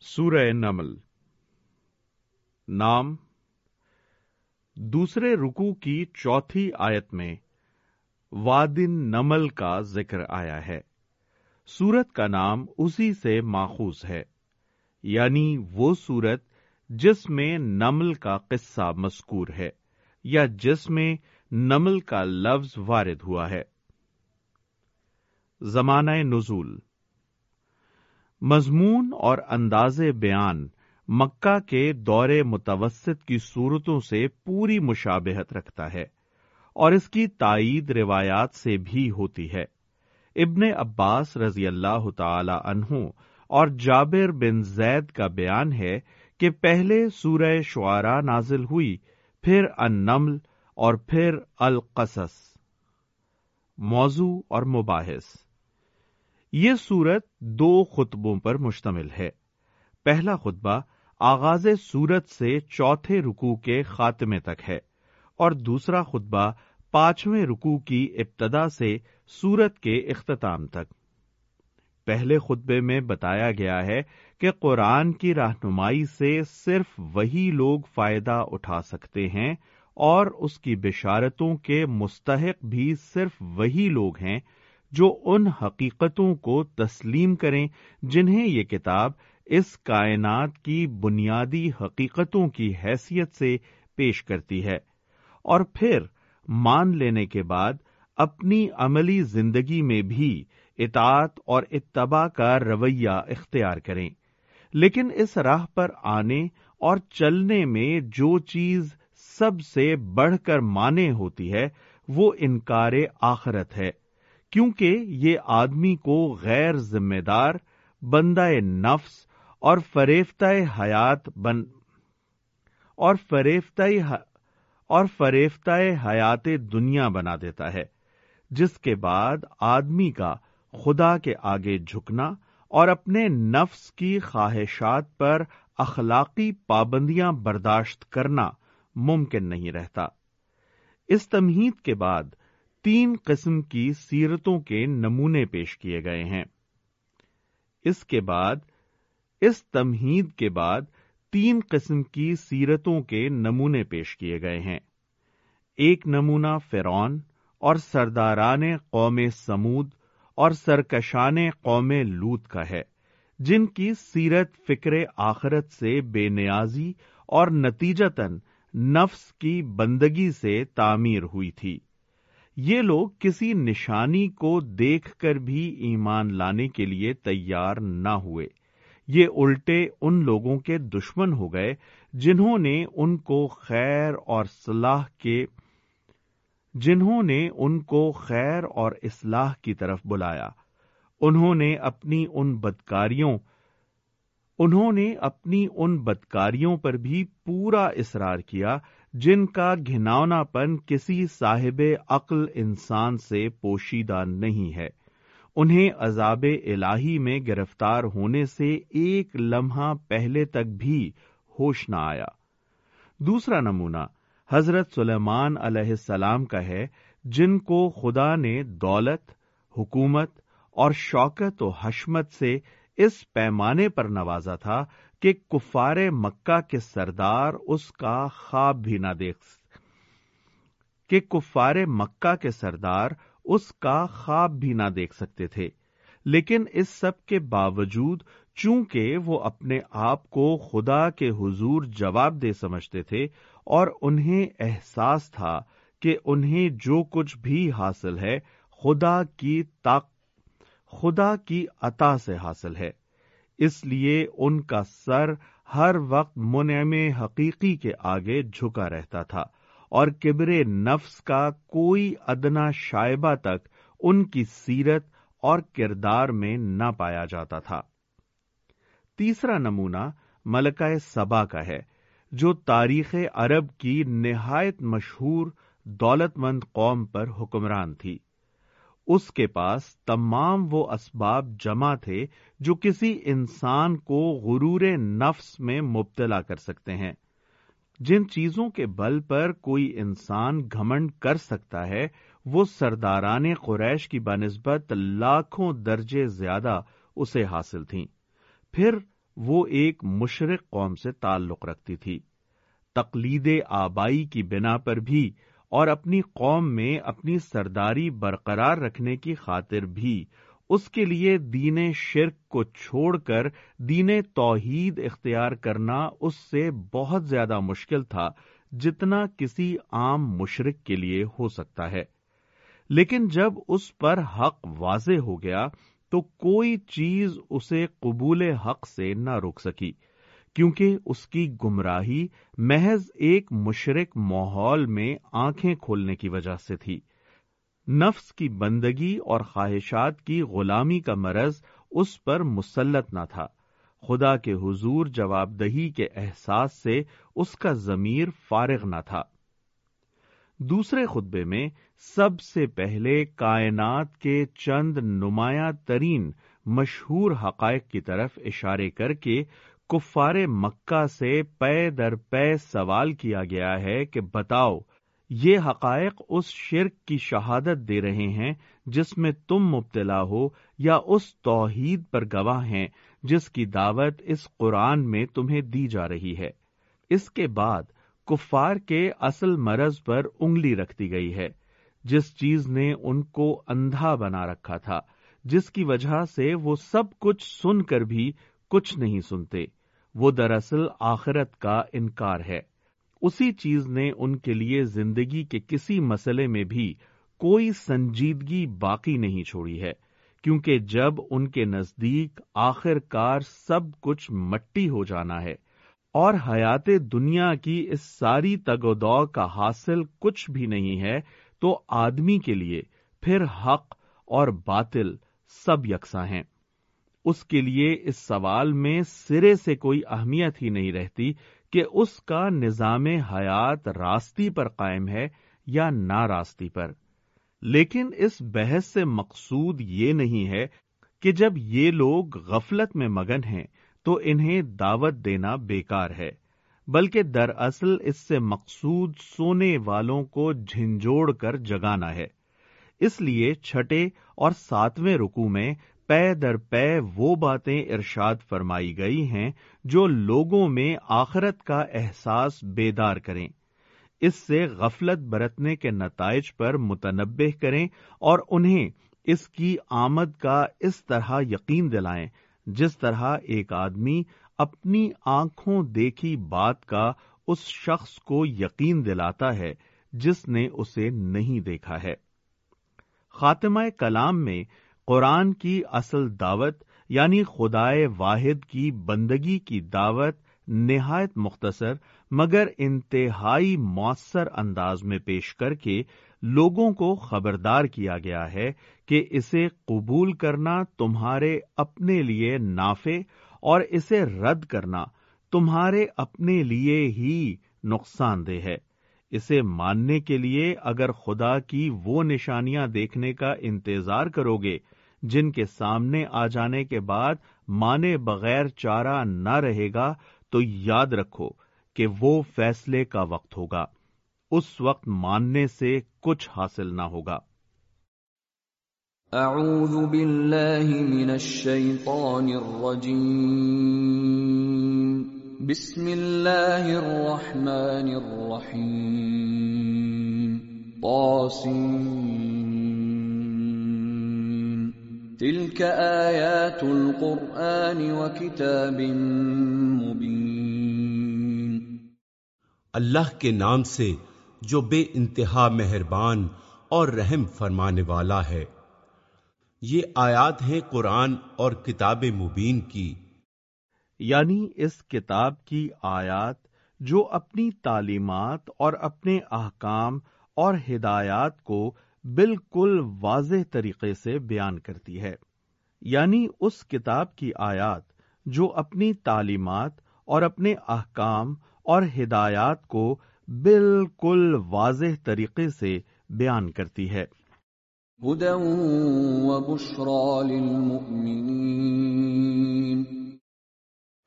سورہ نمل نام، دوسرے رکو کی چوتھی آیت میں وادن نمل کا ذکر آیا ہے۔ سورت کا نام اسی سے ماخوذ ہے۔ یعنی وہ سورت جس میں نمل کا قصہ مذکور ہے یا جس میں نمل کا لفظ وارد ہوا ہے۔ زمانہ نزول۔ مضمون اور انداز بیان مکہ کے دور متوسط کی صورتوں سے پوری مشابہت رکھتا ہے اور اس کی تائید روایات سے بھی ہوتی ہے۔ ابن عباس رضی اللہ تعالی عنہ اور جابر بن زید کا بیان ہے کہ پہلے سورہ شعرا نازل ہوئی، پھر النمل اور پھر القصص۔ موضوع اور مباحث۔ یہ سورت دو خطبوں پر مشتمل ہے۔ پہلا خطبہ آغاز سورت سے چوتھے رکو کے خاتمے تک ہے اور دوسرا خطبہ پانچویں رکو کی ابتدا سے سورت کے اختتام تک۔ پہلے خطبے میں بتایا گیا ہے کہ قرآن کی رہنمائی سے صرف وہی لوگ فائدہ اٹھا سکتے ہیں اور اس کی بشارتوں کے مستحق بھی صرف وہی لوگ ہیں جو ان حقیقتوں کو تسلیم کریں جنہیں یہ کتاب اس کائنات کی بنیادی حقیقتوں کی حیثیت سے پیش کرتی ہے اور پھر مان لینے کے بعد اپنی عملی زندگی میں بھی اطاعت اور اتباع کا رویہ اختیار کریں۔ لیکن اس راہ پر آنے اور چلنے میں جو چیز سب سے بڑھ کر مانے ہوتی ہے وہ انکار آخرت ہے۔ کیونکہ یہ آدمی کو غیر ذمہ دار بندہ نفس اور فریفتہ حیات بن، اور فریفتہ اور فریفتہ حیات دنیا بنا دیتا ہے، جس کے بعد آدمی کا خدا کے آگے جھکنا اور اپنے نفس کی خواہشات پر اخلاقی پابندیاں برداشت کرنا ممکن نہیں رہتا۔ اس تمہید کے بعد تین قسم کی سیرتوں کے نمونے پیش کیے گئے ہیں۔ اس کے بعد، اس تمہید کے بعد تین قسم کی سیرتوں کے نمونے پیش کیے گئے ہیں۔ ایک نمونہ فرون اور سرداران قوم سمود اور سرکشان قوم لوت کا ہے، جن کی سیرت فکر آخرت سے بے نیازی اور نتیجتاً نفس کی بندگی سے تعمیر ہوئی تھی۔ یہ لوگ کسی نشانی کو دیکھ کر بھی ایمان لانے کے لیے تیار نہ ہوئے۔ یہ الٹے ان لوگوں کے دشمن ہو گئے جنہوں نے ان کو خیر اور صلاح کے، جنہوں نے ان کو خیر اور اصلاح کی طرف بلایا۔ انہوں نے اپنی ان بدکاریوں، انہوں نے اپنی ان بدکاریوں پر بھی پورا اصرار کیا جن کا گھناؤنا پن کسی صاحب عقل انسان سے پوشیدہ نہیں ہے، انہیں عذاب الہی میں گرفتار ہونے سے ایک لمحہ پہلے تک بھی ہوش نہ آیا۔ دوسرا نمونہ حضرت سلیمان علیہ السلام کا ہے، جن کو خدا نے دولت، حکومت اور شوکت و حشمت سے اس پیمانے پر نوازا تھا کہ کفار مکہ کے سردار اس کا خواب بھی نہ دیکھ کہ کفار مکہ کے سردار اس کا خواب بھی نہ دیکھ سکتے تھے۔ لیکن اس سب کے باوجود چونکہ وہ اپنے آپ کو خدا کے حضور جواب دے سمجھتے تھے اور انہیں احساس تھا کہ انہیں جو کچھ بھی حاصل ہے خدا کی طاق، خدا کی عطا سے حاصل ہے۔ اس لیے ان کا سر ہر وقت منعم حقیقی کے آگے جھکا رہتا تھا اور کبر نفس کا کوئی ادنا شائبہ تک ان کی سیرت اور کردار میں نہ پایا جاتا تھا۔ تیسرا نمونہ ملکہ سبا کا ہے، جو تاریخ عرب کی نہایت مشہور دولت مند قوم پر حکمران تھی۔ اس کے پاس تمام وہ اسباب جمع تھے جو کسی انسان کو غرور نفس میں مبتلا کر سکتے ہیں۔ جن چیزوں کے بل پر کوئی انسان گھمنڈ کر سکتا ہے، وہ سرداران قریش کی بنسبت لاکھوں درجے زیادہ اسے حاصل تھیں۔ پھر وہ ایک مشرق قوم سے تعلق رکھتی تھی۔ تقلید آبائی کی بنا پر بھی اور اپنی قوم میں اپنی سرداری برقرار رکھنے کی خاطر بھی، اس کے لیے دین شرک کو چھوڑ کر دین توحید اختیار کرنا اس سے بہت زیادہ مشکل تھا جتنا کسی عام مشرق کے لیے ہو سکتا ہے۔ لیکن جب اس پر حق واضح ہو گیا تو کوئی چیز اسے قبول حق سے نہ روک سکی۔ کیونکہ اس کی گمراہی محض ایک مشرق ماحول میں آنکھیں کھولنے کی وجہ سے تھی۔ نفس کی بندگی اور خواہشات کی غلامی کا مرض اس پر مسلط نہ تھا۔ خدا کے حضور جواب دہی کے احساس سے اس کا ضمیر فارغ نہ تھا۔ دوسرے خطبے میں، سب سے پہلے کائنات کے چند نمایاں ترین مشہور حقائق کی طرف اشارے کر کے کفار مکہ سے پے در پے سوال کیا گیا ہے کہ بتاؤ، یہ حقائق اس شرک کی شہادت دے رہے ہیں جس میں تم مبتلا ہو یا اس توحید پر گواہ ہیں جس کی دعوت اس قرآن میں تمہیں دی جا رہی ہے؟ اس کے بعد کفار کے اصل مرض پر انگلی رکھ دی گئی ہے۔ جس چیز نے ان کو اندھا بنا رکھا تھا، جس کی وجہ سے وہ سب کچھ سن کر بھی کچھ نہیں سنتے۔ وہ دراصل آخرت کا انکار ہے۔ اسی چیز نے ان کے لیے زندگی کے کسی مسئلے میں بھی کوئی سنجیدگی باقی نہیں چھوڑی ہے، کیونکہ جب ان کے نزدیک آخر کار سب کچھ مٹی ہو جانا ہے اور حیات دنیا کی اس ساری تگ و دو کا حاصل کچھ بھی نہیں ہے، تو آدمی کے لیے پھر حق اور باطل سب یکساں ہیں۔ اس کے لیے اس سوال میں سرے سے کوئی اہمیت ہی نہیں رہتی کہ اس کا نظام حیات راستی پر قائم ہے یا نا راستی پر۔ لیکن اس بحث سے مقصود یہ نہیں ہے کہ جب یہ لوگ غفلت میں مگن ہیں تو انہیں دعوت دینا بیکار ہے، بلکہ دراصل اس سے مقصود سونے والوں کو جھنجوڑ کر جگانا ہے۔ اس لیے چھٹے اور ساتویں رکو میں پے در پے وہ باتیں ارشاد فرمائی گئی ہیں جو لوگوں میں آخرت کا احساس بیدار کریں۔ اس سے غفلت برتنے کے نتائج پر متنبع کریں اور انہیں اس کی آمد کا اس طرح یقین دلائیں، جس طرح ایک آدمی اپنی آنکھوں دیکھی بات کا اس شخص کو یقین دلاتا ہے جس نے اسے نہیں دیکھا ہے۔ خاتمہ کلام میں قرآن کی اصل دعوت یعنی خدائے واحد کی بندگی کی دعوت نہایت مختصر، مگر انتہائی مؤثر انداز میں پیش کر کے لوگوں کو خبردار کیا گیا ہے کہ اسے قبول کرنا تمہارے اپنے لیے نافع اور اسے رد کرنا تمہارے اپنے لیے ہی نقصان دہ ہے۔ اسے ماننے کے لیے اگر خدا کی وہ نشانیاں دیکھنے کا انتظار کرو گے جن کے سامنے آ جانے کے بعد مانے بغیر چارہ نہ رہے گا، تو یاد رکھو کہ وہ فیصلے کا وقت ہوگا۔ اس وقت ماننے سے کچھ حاصل نہ ہوگا۔ اعوذ باللہ من الشیطان الرجیم۔ بسم اللہ الرحمن الرحیم۔ تلك آیات القرآن وکتاب مبین اللہ کے نام سے جو بے انتہا مہربان اور رحم فرمانے والا ہے۔ یہ آیات ہیں قرآن اور کتاب مبین کی۔ یعنی اس کتاب کی آیات جو اپنی تعلیمات اور اپنے احکام اور ہدایات کو بالکل واضح طریقے سے بیان کرتی ہے۔ یعنی اس کتاب کی آیات جو اپنی تعلیمات اور اپنے احکام اور ہدایات کو بالکل واضح طریقے سے بیان کرتی ہے۔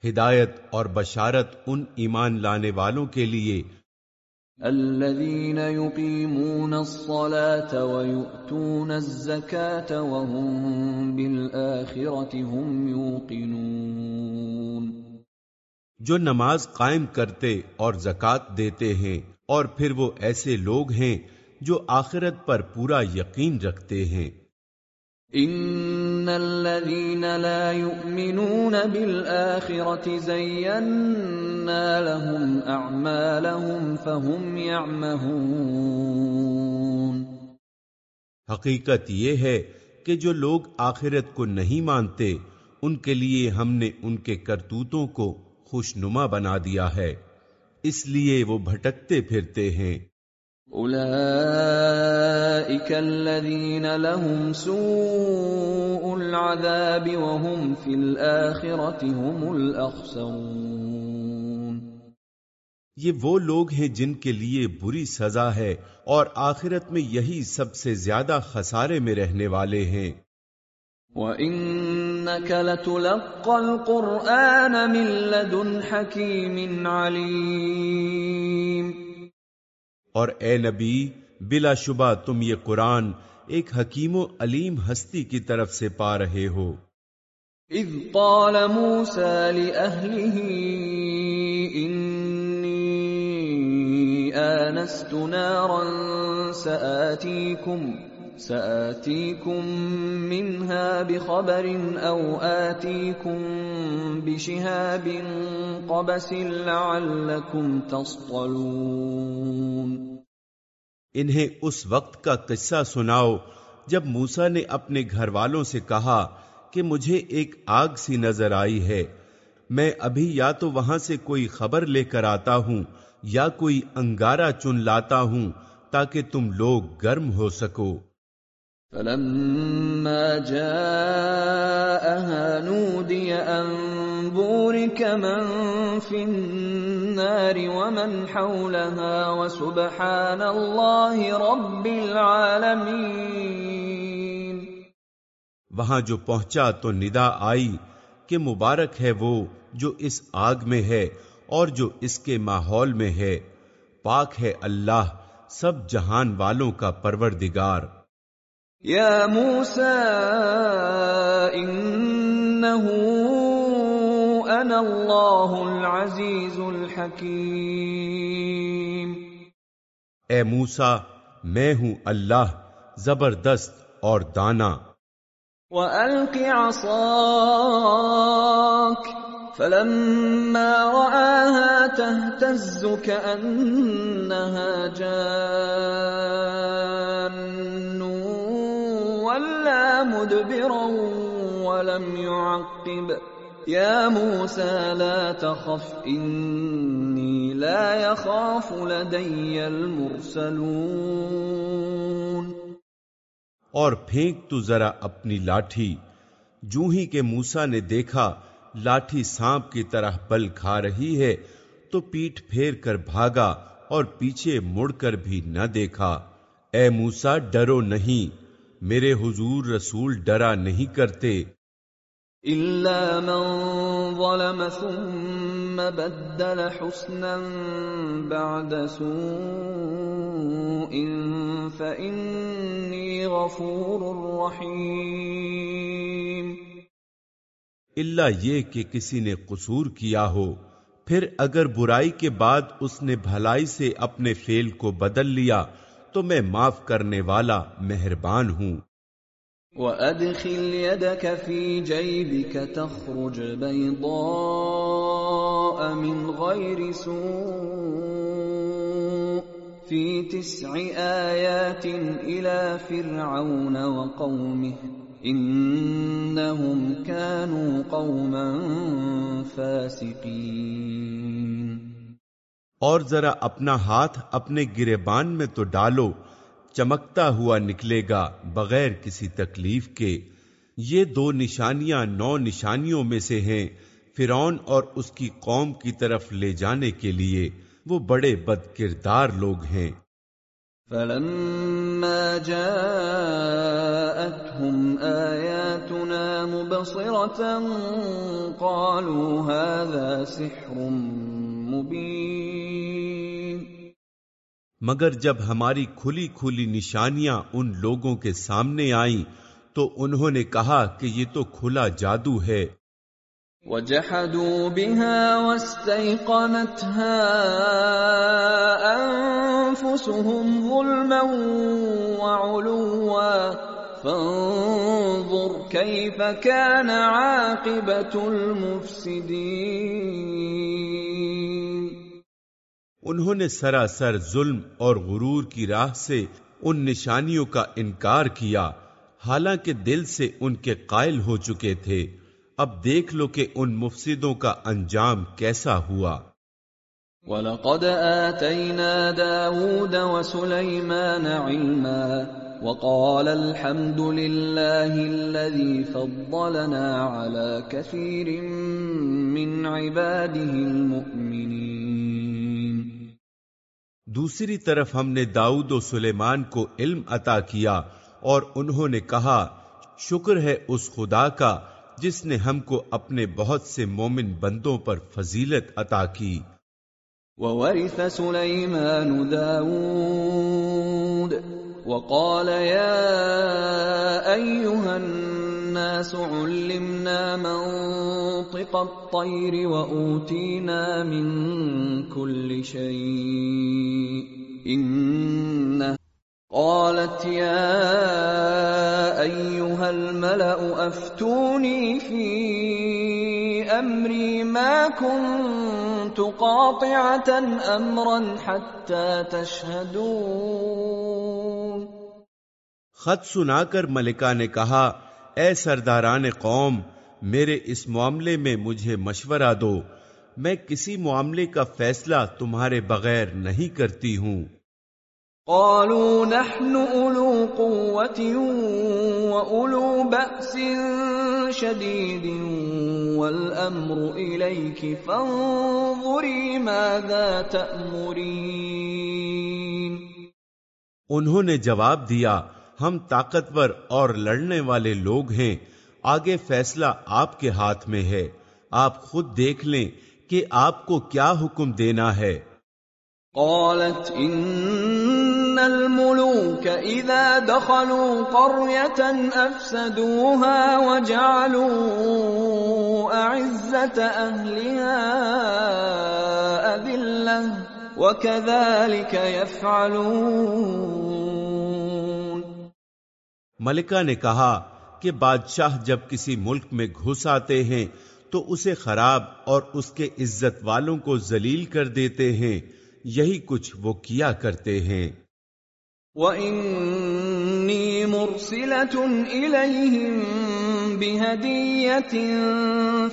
ہدایت اور بشارت ان ایمان لانے والوں کے لیے الذين يقيمون الصلاة ويؤتون الزكاة وهم بالآخرة هم يوقنون. جو نماز قائم کرتے اور زکات دیتے ہیں اور پھر وہ ایسے لوگ ہیں جو آخرت پر پورا یقین رکھتے ہیں۔ ان الذين لا يؤمنون بالآخرة زينا لهم اعمالهم فهم يعمهون۔ حقیقت یہ ہے کہ جو لوگ آخرت کو نہیں مانتے، ان کے لیے ہم نے ان کے کرتوتوں کو خوشنما بنا دیا ہے۔ اس لیے وہ بھٹکتے پھرتے ہیں۔ اولئك الذين لهم سوء العذاب وهم في الآخرة هم الأخسرون. یہ وہ لوگ ہیں جن کے لیے بری سزا ہے اور آخرت میں یہی سب سے زیادہ خسارے میں رہنے والے ہیں۔ وَإِنَّكَ لَتُلَقَّى الْقُرْآنَ مِن لَّدُنْ حَكِيمٍ عَلِيمٍ۔ اور اے نبی، بلا شبہ تم یہ قرآن ایک حکیم و علیم ہستی کی طرف سے پا رہے ہو۔ اذ قال موسیٰ لأہلہ انی آنست نارا سآتیکم سآتيكم منها بخبر أو آتيكم بشهاب قبس لعلكم تصطلون. انہیں اس وقت کا قصہ سناؤ جب موسا نے اپنے گھر والوں سے کہا کہ مجھے ایک آگ سی نظر آئی ہے۔ میں ابھی یا تو وہاں سے کوئی خبر لے کر آتا ہوں یا کوئی انگارہ چن لاتا ہوں تاکہ تم لوگ گرم ہو سکو۔ فلما جاءها نودي أن بورك من في النار ومن حولها وسبحان الله رب العالمين. وہاں جو پہنچا تو ندا آئی کہ مبارک ہے وہ جو اس آگ میں ہے اور جو اس کے ماحول میں ہے، پاک ہے اللہ سب جہان والوں کا پروردگار۔ يا موسى إنه أنا الله العزيز الحكيم. اے موسا میں ہوں اللہ زبردست اور دانا۔ وَأَلْقِ عَصَاكَ فَلَمَّا رَآهَا تَهْتَزُّ كَأَنَّهَا جَانٌّ۔ مُدْبِرًا وَلَمْ يُعَقِّبْ. يَا مُوسَى لَا تَخَفْ، إِنِّي لَا يَخَافُ لَدَيَّ الْمُرْسَلُونَ. اور پھینک تو ذرا اپنی لاٹھی، جو ہی کہ موسا نے دیکھا، لاٹھی سانپ کی طرح بل کھا رہی ہے، تو پیٹ پھیر کر بھاگا اور پیچھے مڑ کر بھی نہ دیکھا۔ اے موسا، ڈرو نہیں۔ میرے حضور رسول ڈرا نہیں کرتے۔ إِلَّا مَن ظَلَمَ ثُمَّ بَدَّلَ حُسْنًا بَعْدَ سُوءٍ فَإِنِّي غَفُورٌ رَّحِيمٌ۔ اللہ یہ کہ کسی نے قصور کیا ہو پھر اگر برائی کے بعد اس نے بھلائی سے اپنے فیل کو بدل لیا تو میں معاف کرنے والا مہربان ہوں۔ وَأَدْخِلْ يَدَكَ فِي جَيْبِكَ تَخْرُجْ بَيْضَاءَ مِنْ غَيْرِ سُوءٍ فِي تِسْعِ آيَاتٍ إِلَى فِرْعَوْنَ وَقَوْمِهِ إِنَّهُمْ كَانُوا قَوْمًا فَاسِقِينَ اور ذرا اپنا ہاتھ اپنے گریبان میں تو ڈالو، چمکتا ہوا نکلے گا بغیر کسی تکلیف کے۔ یہ دو نشانیاں نو نشانیوں میں سے ہیں، فرعون اور اس کی قوم کی طرف لے جانے کے لیے۔ وہ بڑے بد کردار لوگ ہیں۔ فَلَمَّا جَاءَتْهُمْ آيَاتُنَا مُبْصِرَةً قَالُوا هَذَا سِحْرٌ مُبِينٌ. مگر جب ہماری کھلی کھلی نشانیاں ان لوگوں کے سامنے آئیں تو انہوں نے کہا کہ یہ تو کھلا جادو ہے۔ وجحدوا بها واستيقنتها انفسهم ظلما وعلوا فانظر كيف كان عاقبه المفسدين۔ انہوں نے سراسر ظلم اور غرور کی راہ سے ان نشانیوں کا انکار کیا حالانکہ دل سے ان کے قائل ہو چکے تھے۔ اب دیکھ لو کہ ان مفسدوں کا انجام کیسا ہوا۔ وَلَقَدْ آتَيْنَا دَاوُودَ وَسُلَيْمَانَ عِلْمًا۔ وَقَالَ الْحَمْدُ لِلَّهِ الَّذِي فَضَّلَنَا عَلَى كَثِيرٍ مِّنْ عِبَادِهِ الْمُؤْمِنِينَ. دوسری طرف ہم نے داؤد و سلیمان کو علم عطا کیا اور انہوں نے کہا شکر ہے اس خدا کا جس نے ہم کو اپنے بہت سے مومن بندوں پر فضیلت عطا کی۔ وورث سليمان داود وقال يا أيها الناس علمنا منطق الطير وأوتينا من كل شيء. إنه قالت يا أيها الملأ أفتوني في أمري ما كنت قاطعة أمرا حتى تشهدون۔ خط سنا کر ملکہ نے کہا، اے سرداران قوم، میرے اس معاملے میں مجھے مشورہ دو۔ میں کسی معاملے کا فیصلہ تمہارے بغیر نہیں کرتی ہوں۔ قالوا نحن أولو قوة وأولو بأس شديد والأمر إليك فانظري ماذا تأمرين انہوں نے جواب دیا ہم طاقتور اور لڑنے والے لوگ ہیں آگے فیصلہ آپ کے ہاتھ میں ہے۔ آپ خود دیکھ لیں کہ آپ کو کیا حکم دینا ہے۔ قالت ان الملوك اذا دخلوا قريه افسدوها وجعلوا اعزه اهلها اذله وكذلك يفعلون ملکہ نے کہا کہ بادشاہ جب کسی ملک میں گھس آتے ہیں تو اسے خراب اور اس کے عزت والوں کو ذلیل کر دیتے ہیں، یہی کچھ وہ کیا کرتے ہیں۔ وَإِنِّي مُرْسِلَةٌ إِلَيْهِمْ بِهَدِيَّةٍ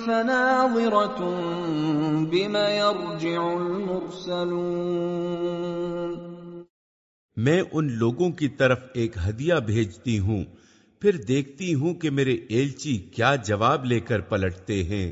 فَنَاظِرَةٌ بِمَ يَرْجِعُ الْمُرْسَلُونَ میں ان لوگوں کی طرف ایک ہدیہ بھیجتی ہوں، پھر دیکھتی ہوں کہ میرے ایلچی کیا جواب لے کر پلٹتے ہیں۔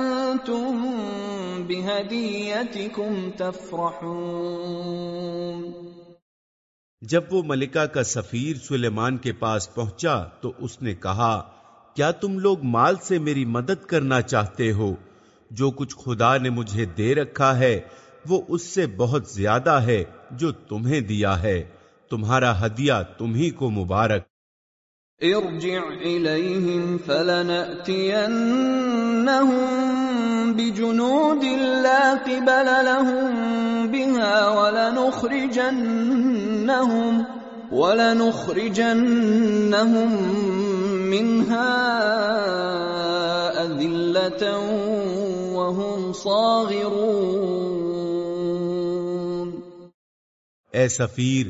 بِهَدِيَّتِكُمْ تَفْرَحُونَ۔ جب وہ ملکہ کا سفیر سلیمان کے پاس پہنچا تو اس نے کہا، کیا تم لوگ مال سے میری مدد کرنا چاہتے ہو؟ جو کچھ خدا نے مجھے دے رکھا ہے، وہ اس سے بہت زیادہ ہے جو تمہیں دیا ہے۔ تمہارا ہدیہ تمہیں کو مبارک۔ ارجع إليهم فلنأتينهم بجنود لا قبل لهم بها ولنخرجنهم ولنخرجنهم منها أذلة وهم صاغرون. اے سفیر،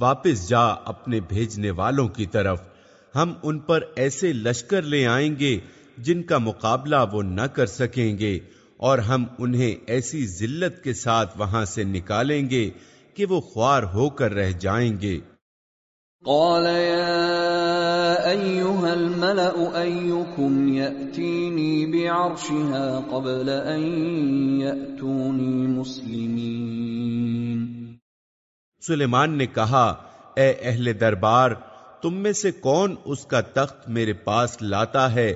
واپس جا اپنے بھیجنے والوں کی طرف۔ ہم ان پر ایسے لشکر لے آئیں گے جن کا مقابلہ وہ نہ کر سکیں گے اور ہم انہیں ایسی ذلت کے ساتھ وہاں سے نکالیں گے کہ وہ خوار ہو کر رہ جائیں گے۔ قال يا ايها الملا ايكم ياتيني بعرشها قبل ان ياتوني مسلمين۔ سلیمان نے کہا اے اہل دربار تم میں سے کون اس کا تخت میرے پاس لاتا ہے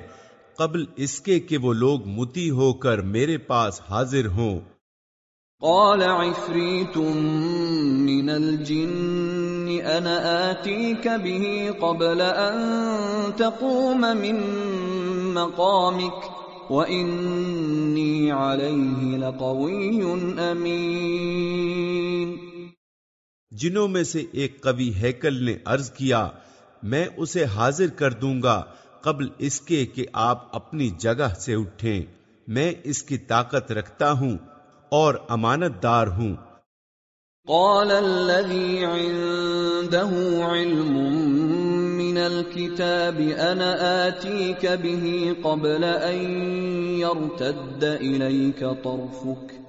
قبل اس کے کہ وہ لوگ متی ہو کر میرے پاس حاضر ہوں؟ قال عفريت من الجن انا اتيك به قبل ان تقوم من مقامك واني عليه لقوي امين جنوں میں سے ایک قوی ہیکل نے عرض کیا میں اسے حاضر کر دوں گا قبل اس کے کہ آپ اپنی جگہ سے اٹھیں۔ میں اس کی طاقت رکھتا ہوں اور امانت دار ہوں۔ قال الذي عنده علم من الكتاب انا اتيك به قبل ان يرتد اليك طرفك.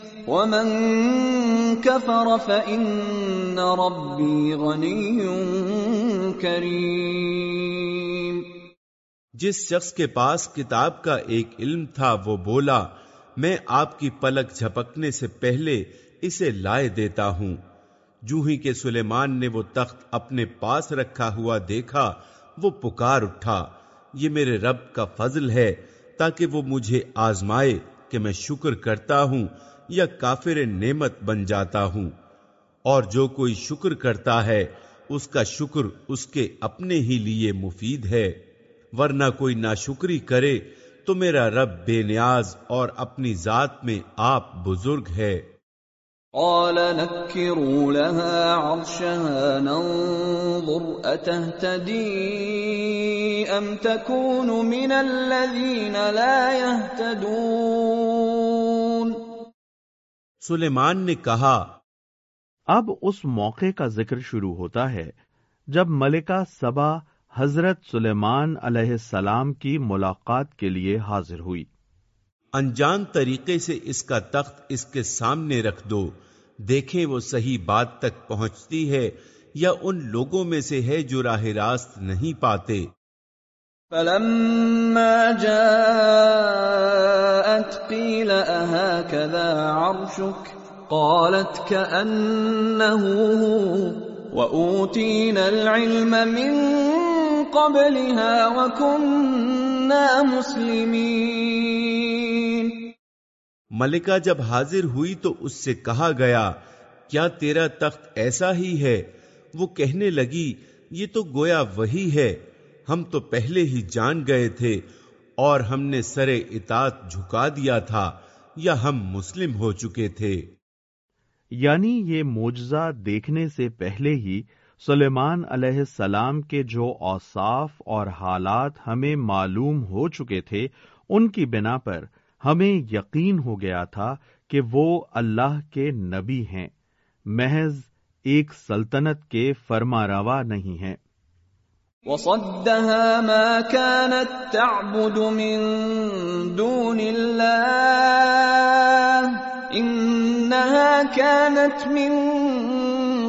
ومن كفر فإن ربي غني كريم۔ جس شخص کے پاس کتاب کا ایک علم تھا، وہ بولا، میں آپ کی پلک جھپکنے سے پہلے اسے لائے دیتا ہوں۔ جو ہی کہ سلیمان نے وہ تخت اپنے پاس رکھا ہوا دیکھا، وہ پکار اٹھا، یہ میرے رب کا فضل ہے، تاکہ وہ مجھے آزمائے کہ میں شکر کرتا ہوں۔ یا کافر نعمت بن جاتا ہوں۔ اور جو کوئی شکر کرتا ہے، اس کا شکر اس کے اپنے ہی لیے مفید ہے۔ ورنہ کوئی ناشکری کرے تو میرا رب بے نیاز اور اپنی ذات میں آپ بزرگ ہے۔ قال نكروا لها عرشها ننظر، أتهتدي أم تكون من الذين لا يهتدون؟ سلیمان نے کہا اب اس موقع کا ذکر شروع ہوتا ہے جب ملکہ سبا حضرت سلیمان علیہ السلام کی ملاقات کے لیے حاضر ہوئی۔ انجان طریقے سے اس کا تخت اس کے سامنے رکھ دو دیکھیں وہ صحیح بات تک پہنچتی ہے یا ان لوگوں میں سے ہے جو راہ راست نہیں پاتے۔ فلما جاءت قيل أهكذا عرشك قالت كأنه هو وأوتينا العلم من قبلها وكنا مسلمين ملکہ جب حاضر ہوئی تو اس سے کہا گیا، کیا تیرا تخت ایسا ہی ہے؟ وہ کہنے لگی، یہ تو گویا وہی ہے۔ ہم تو پہلے ہی جان گئے تھے اور ہم نے سر اطاعت جھکا دیا تھا یا ہم مسلم ہو چکے تھے۔ یعنی یہ معجزہ دیکھنے سے پہلے ہی سلیمان علیہ السلام کے جو اوصاف اور حالات ہمیں معلوم ہو چکے تھے، ان کی بنا پر ہمیں یقین ہو گیا تھا کہ وہ اللہ کے نبی ہیں۔ محض ایک سلطنت کے فرما روا نہیں ہیں۔ وصدها ما كانت تعبد من دون الله. انها كانت من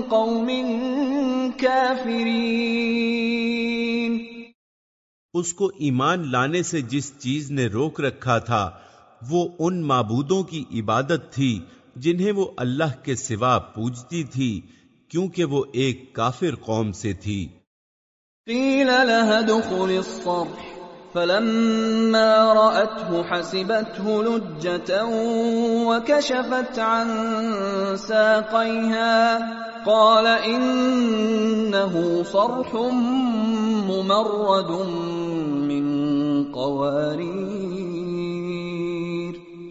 قوم كافرين. اس کو ایمان لانے سے جس چیز نے روک رکھا تھا، وہ ان معبودوں کی عبادت تھی جنہیں وہ اللہ کے سوا پوجتی تھی، کیونکہ وہ ایک کافر قوم سے تھی۔ قيل لها دخل الصرح فلما رأته حسبته لجة وكشفت عن ساقيها، قال إنه صرح ممرد من قوارير.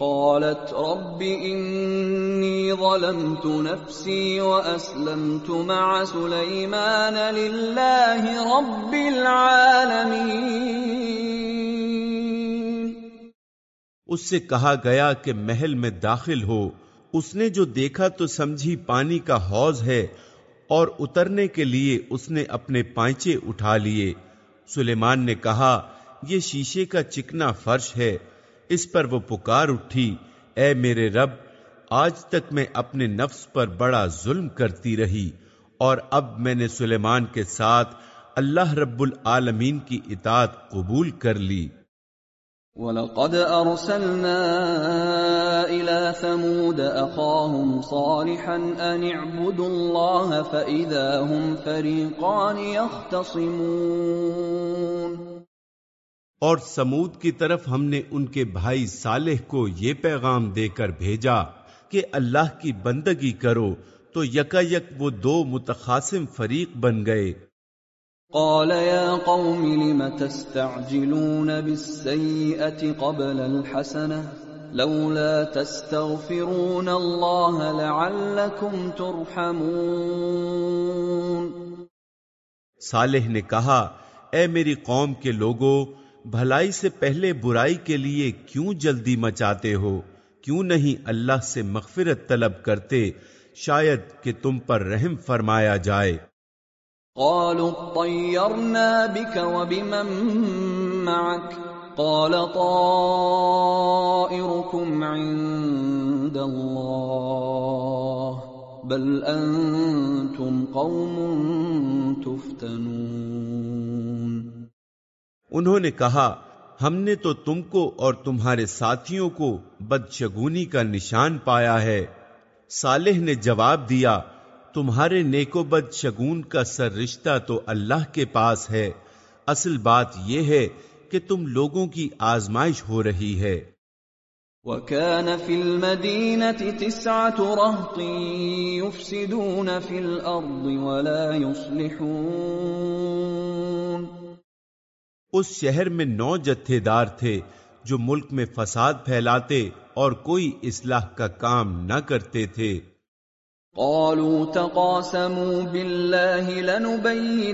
قالت رب إني ظلمت نفسي وأسلمت مع سليمان لله رب العالمين. اس سے کہا گیا کہ محل میں داخل ہو۔ اس نے جو دیکھا تو سمجھی پانی کا حوض ہے اور اترنے کے لیے اس نے اپنے پائچے اٹھا لیے۔ سلیمان نے کہا، یہ شیشے کا چکنا فرش ہے۔ اس پر وہ پکار اٹھی، اے میرے رب، آج تک میں اپنے نفس پر بڑا ظلم کرتی رہی اور اب میں نے سلیمان کے ساتھ اللہ رب العالمین کی اطاعت قبول کر لی۔ وَلَقَدْ أَرْسَلْنَا إِلَى ثَمُودَ أَخَاهُمْ صَالِحًا أَنِ اعْبُدُوا اللَّهَ فَإِذَا هُمْ فَرِيقَانِ يَخْتَصِمُونَ اور سمود کی طرف ہم نے ان کے بھائی صالح کو یہ پیغام دے کر بھیجا کہ اللہ کی بندگی کرو تو یکا یک وہ دو متخاصم فریق بن گئے۔ قال يا قوم لم تستعجلون بالسيئة قبل الحسنة؟ لولا تستغفرون الله لعلكم ترحمون۔ صالح نے کہا اے میری قوم کے لوگوں بھلائی سے پہلے برائی کے لیے کیوں جلدی مچاتے ہو؟ کیوں نہیں اللہ سے مغفرت طلب کرتے؟ شاید کہ تم پر رحم فرمایا جائے۔ قالوا اطيرنا بك وبمن معك؟ قال طائركم عند الله، بل انتم قوم تفتنون. انہوں نے کہا، ہم نے تو تم کو اور تمہارے ساتھیوں کو بدشگونی کا نشان پایا ہے۔ صالح نے جواب دیا، تمہارے نیکو بد شگون کا سر رشتہ تو اللہ کے پاس ہے۔ اصل بات یہ ہے کہ تم لوگوں کی آزمائش ہو رہی ہے۔ وكان في المدينة تسعة رهط يفسدون في الأرض ولا يصلحون۔ اس شہر میں نو جتھے دار تھے جو ملک میں فساد پھیلاتے اور کوئی اصلاح کا کام نہ کرتے تھے۔ قالوا تقاسموا بالله لنبيتنه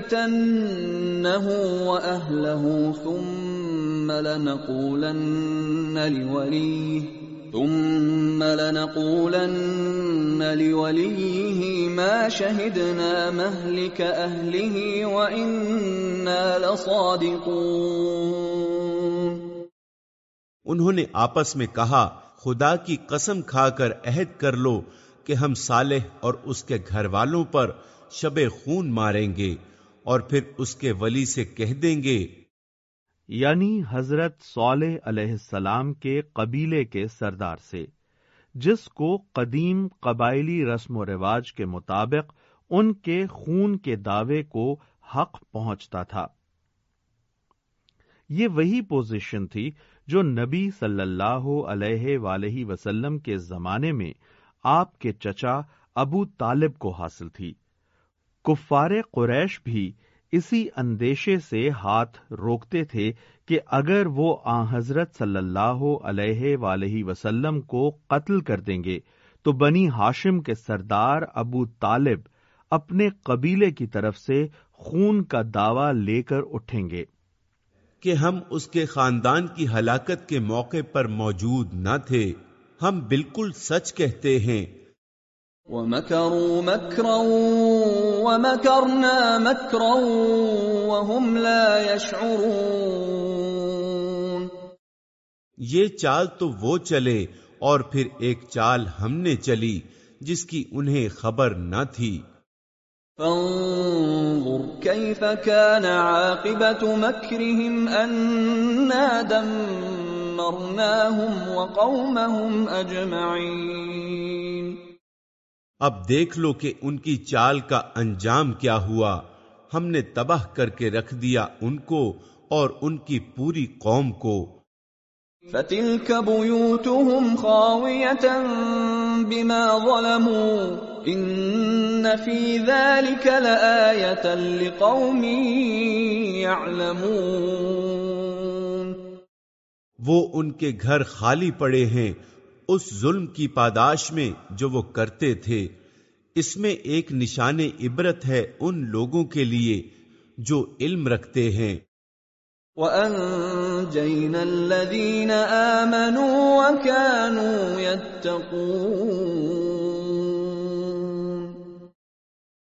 وأهله ثم لنقولن لوليه ثم لنقولن لوليه ما شهدنا مهلك أهله وإنا لصادقون. انہوں نے آپس میں کہا، خدا کی قسم کھا کر عہد کر لو کہ ہم صالح اور اس کے گھر والوں پر شب خون ماریں گے اور پھر اس کے ولی سے کہہ دیں گے یعنی حضرت صالح علیہ السلام کے قبیلے کے سردار سے، جس کو قدیم قبائلی رسم و رواج کے مطابق ان کے خون کے دعوے کو حق پہنچتا تھا۔ یہ وہی پوزیشن تھی جو نبی صلی اللہ علیہ وآلہ وسلم کے زمانے میں آپ کے چچا ابو طالب کو حاصل تھی۔ کفار قریش بھی اسی اندیشے سے ہاتھ روکتے تھے کہ اگر وہ آ حضرت صلی اللہ علیہ وآلہ وسلم کو قتل کر دیں گے، تو بنی ہاشم کے سردار ابو طالب اپنے قبیلے کی طرف سے خون کا دعوی لے کر اٹھیں گے۔ کہ ہم اس کے خاندان کی ہلاکت کے موقع پر موجود نہ تھے، ہم بالکل سچ کہتے ہیں۔ وَمَكَرُوا مَكْرًا وَمَكَرْنَا مَكْرًا وَهُمْ لَا يَشْعُرُونَ. یہ چال تو وہ چلے اور پھر ایک چال ہم نے چلی جس کی انہیں خبر نہ تھی۔ فانظر كيف كان عاقبة مكرهم أنا دمرناهم وقومهم أجمعين اب دیکھ لو کہ ان کی چال کا انجام کیا ہوا۔ ہم نے تباہ کر کے رکھ دیا ان کو اور ان کی پوری قوم کو۔ فتلك بيوتهم خاوية بما ظلموا۔ ان في ذلك لآية لقوم يعلمون۔ وہ ان کے گھر خالی پڑے ہیں۔ اس ظلم کی پاداش میں جو وہ کرتے تھے۔ اس میں ایک نشان عبرت ہے ان لوگوں کے لیے جو علم رکھتے ہیں۔ وَأَنجَيْنَا الَّذِينَ آمَنُوا وَكَانُوا يَتَّقُونَ۔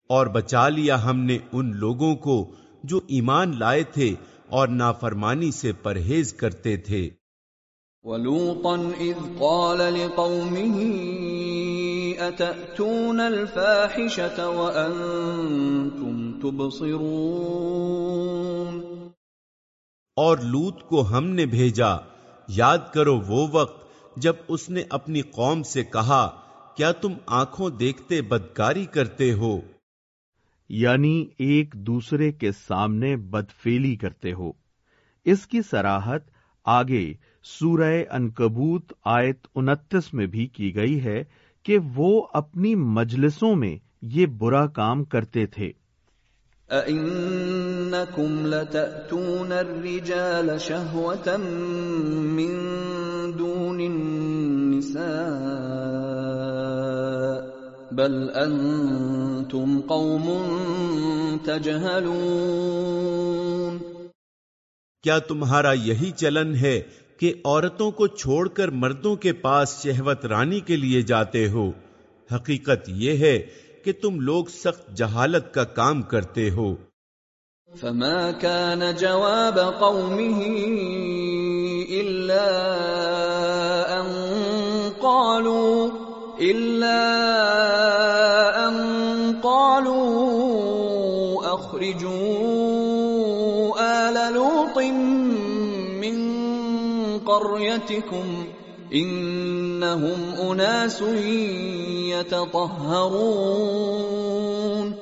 اور بچا لیا ہم نے ان لوگوں کو جو ایمان لائے تھے اور نافرمانی سے پرہیز کرتے تھے۔ وَلُوطًا إِذْ قَالَ لِقَوْمِهِ أَتَأْتُونَ الْفَاحِشَةَ وَأَنْتُمْ تُبْصِرُونَ؟ اور لوت کو ہم نے بھیجا یاد کرو وہ وقت جب اس نے اپنی قوم سے کہا کیا تم آنکھوں دیکھتے بدکاری کرتے ہو؟ یعنی ایک دوسرے کے سامنے بدفیلی کرتے ہو۔ اس کی سراحت آگے سورہ انکبوت آیت انتیس میں بھی کی گئی ہے کہ وہ اپنی مجلسوں میں یہ برا کام کرتے تھے۔ أَإِنَّكُمْ لَتَأْتُونَ الرِّجَالَ شَهْوَةً مِّن دُونِ النِّسَاءِ بَلْ أَنتُمْ قَوْمٌ تَجْهَلُونَ کیا تمہارا یہی چلن ہے کہ عورتوں کو چھوڑ کر مردوں کے پاس شہوت رانی کے لیے جاتے ہو، حقیقت یہ ہے کہ تم لوگ سخت جہالت کا کام کرتے ہو۔ فما كان جواب قومه إلا أن قالوا، إلا أن قالوا أخرجوا قريتكم إنهم أناس يتطهرون.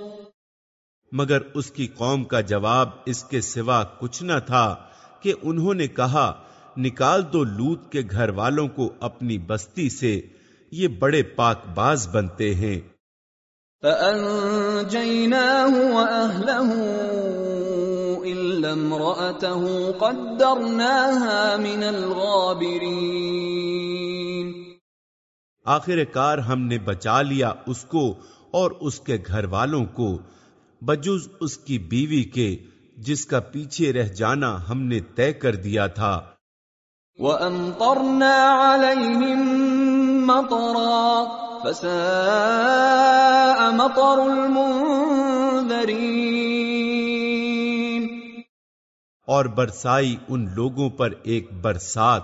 مگر اس کی قوم کا جواب اس کے سوا کچھ نہ تھا کہ انہوں نے کہا نکال دو لوت کے گھر والوں کو اپنی بستی سے یہ بڑے پاک باز بنتے ہیں۔ فأنجيناه وأهله إلا امرأته قدرناها من الغابرين۔ آخر کار ہم نے بچا لیا اس کو اور اس کے گھر والوں کو۔ بجز اس کی بیوی کے جس کا پیچھے رہ جانا ہم نے طے کر دیا تھا۔ وأمطرنا عليهم مطرا فساء مطر المنذرين۔ اور برسائی ان لوگوں پر ایک برسات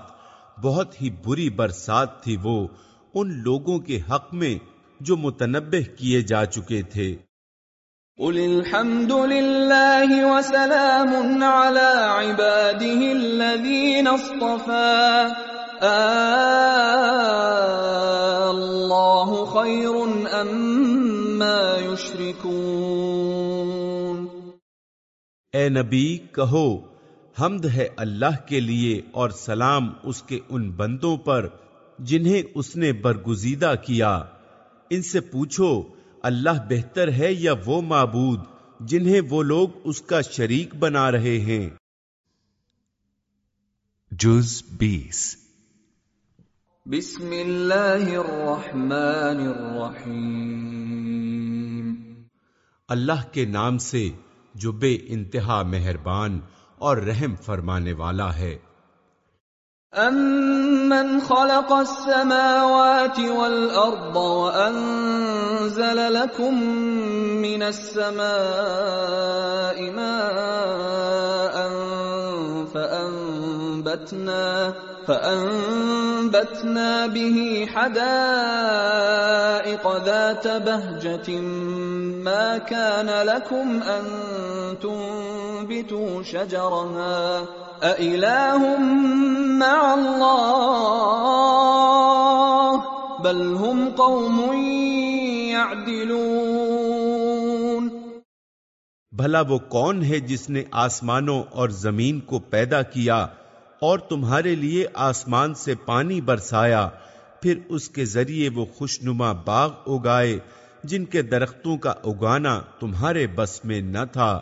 بہت ہی بری برسات تھی وہ ان لوگوں کے حق میں جو متنبع کیے جا چکے تھے۔ قل الحمد لله وسلام على عباده الذين اصطفى۔ الله خير أما يشركون۔ اے نبی کہو حمد ہے اللہ کے لیے اور سلام اس کے ان بندوں پر جنہیں اس نے برگزیدہ کیا۔ ان سے پوچھو اللہ بہتر ہے یا وہ معبود جنہیں وہ لوگ اس کا شریک بنا رہے ہیں؟ جز بیس۔ بسم الله الرحمن الرحيم اللہ کے نام سے جو بے انتہا مہربان اور رحم فرمانے والا ہے۔ امن خلق السماوات والارض وانزل لكم من السماء ماء فَأَنبَتْنَا فَأَنبَتْنَا بِهِ حَدَائِقَ ذَاتَ بَهْجَةٍ مَا كَانَ لَكُمْ أَن تُنبِتُوا شَجَرَهَا أَإِلَٰهٌ مَّعَ اللَّهِ بَلْ هُمْ قَوْمٌ يَعْدِلُونَ بھلا وہ کون ہے جس نے آسمانوں اور زمین کو پیدا کیا اور تمہارے لیے آسمان سے پانی برسایا۔ پھر اس کے ذریعے وہ خوشنما باغ اگائے، جن کے درختوں کا اگانا تمہارے بس میں نہ تھا۔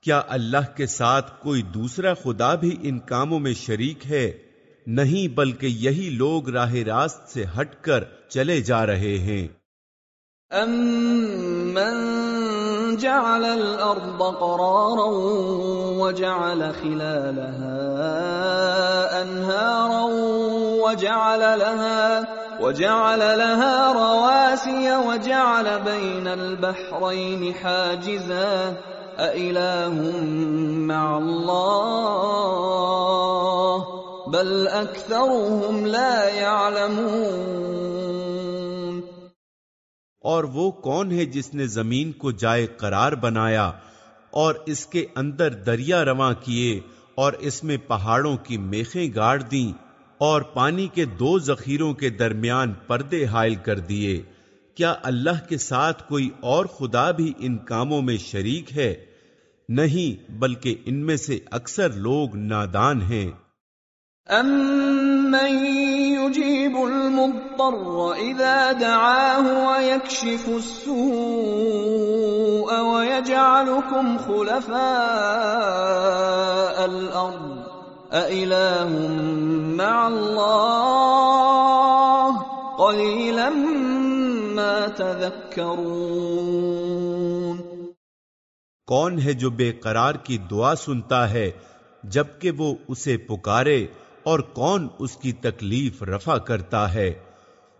کیا اللہ کے ساتھ کوئی دوسرا خدا بھی ان کاموں میں شریک ہے؟ نہیں، بلکہ یہی لوگ راہ راست سے ہٹ کر چلے جا رہے ہیں۔ أَمَّن جَعَلَ الْأَرْضَ قَرَارًا وَجَعَلَ خِلَالَهَا أَنْهَارًا وَجَعَلَ لَهَا وَجَعَلَ لَهَا رَوَاسِيَ وَجَعَلَ بَيْنَ الْبَحْرَيْنِ حَاجِزًا. أَإِلَٰهٌ مَّعَ اللَّهِ؟ بَلْ أَكْثَرُهُمْ لَا يَعْلَمُونَ. اور وہ کون ہے جس نے زمین کو جائے قرار بنایا اور اس کے اندر دریا رواں کیے اور اس میں پہاڑوں کی میخیں گاڑ دیں اور پانی کے دو ذخیروں کے درمیان پردے حائل کر دیے۔ کیا اللہ کے ساتھ کوئی اور خدا بھی ان کاموں میں شریک ہے؟ نہیں، بلکہ ان میں سے اکثر لوگ نادان ہیں۔ أَمَّن يُجِيبُ الْمُضْطَرَّ إِذَا دَعَاهُ وَيَكْشِفُ السُّوءَ وَيَجْعَلُكُمْ خُلَفَاءَ الْأَرْضِ أَإِلَٰهٌ مَّعَ اللَّهِ قَلِيلًا مَّا تَذَكَّرُونَ کون ہے جو بے قرار کی دعا سنتا ہے جبکہ وہ اسے پکارے اور کون اس کی تکلیف رفع کرتا ہے؟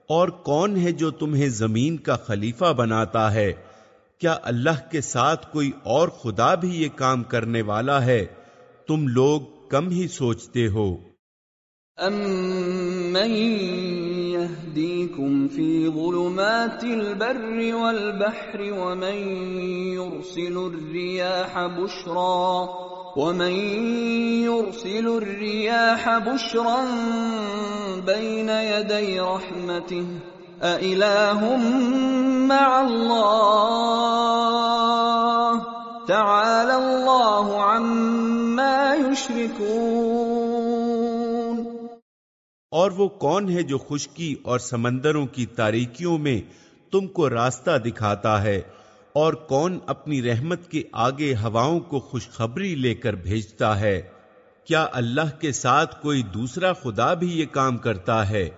اور کون ہے جو تمہیں زمین کا خلیفہ بناتا ہے؟ کیا اللہ کے ساتھ کوئی اور خدا بھی یہ کام کرنے والا ہے؟ تم لوگ کم ہی سوچتے ہو۔ أَمَّن يَهْدِيكُمْ فِي ظُلُمَاتِ الْبَرِّ وَالْبَحْرِ وَمَن يُرْسِلُ الرِّيَاحَ بُشْرًا وَمَن يُرْسِلُ الرِّيَاحَ بُشْرًا بَيْنَ يَدَيْ رَحْمَتِهِ أَإِلَٰهٌ مَّعَ اللَّهِ تَعَالَى اللَّهُ عَمَّا يُشْرِكُونَ۔ اور وہ کون ہے جو خشکی اور سمندروں کی تاریکیوں میں تم کو راستہ دکھاتا ہے؟ اور کون اپنی رحمت کے آگے ہواؤں کو خوشخبری لے کر بھیجتا ہے؟ کیا اللہ کے ساتھ کوئی دوسرا خدا بھی یہ کام کرتا ہے؟